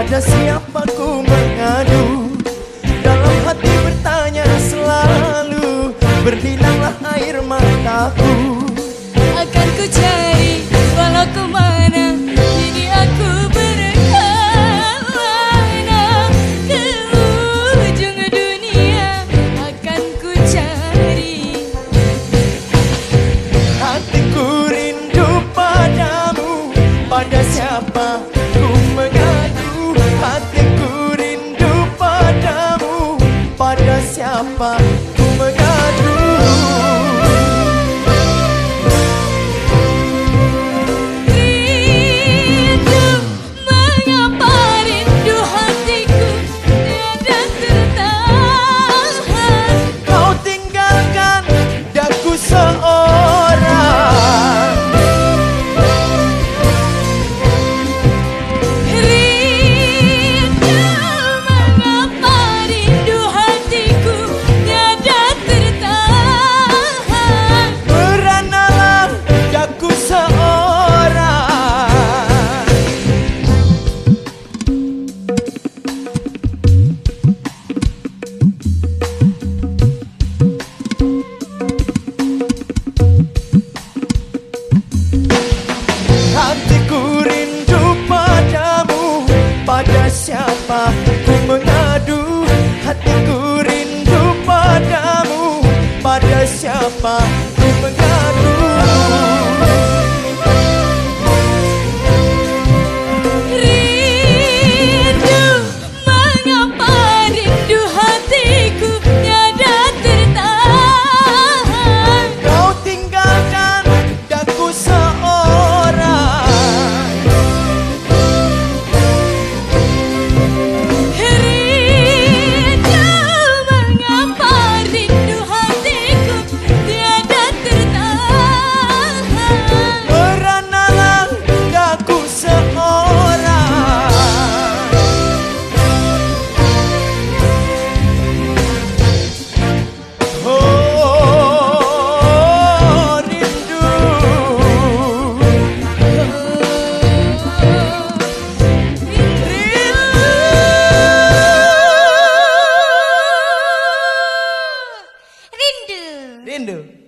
Pada siapa ku mengadu? Dalam hati bertanya selalu Berlinanglah air mataku. Akan ku cari walau ke mana Kini aku berkelana Ke ujung dunia Akan ku cari. Hatiku rindu padamu Pada siapa siapa siapa? Ku mengadu Hatiku rindu padamu. Pada siapa? Ku mengadu Rindu Rindu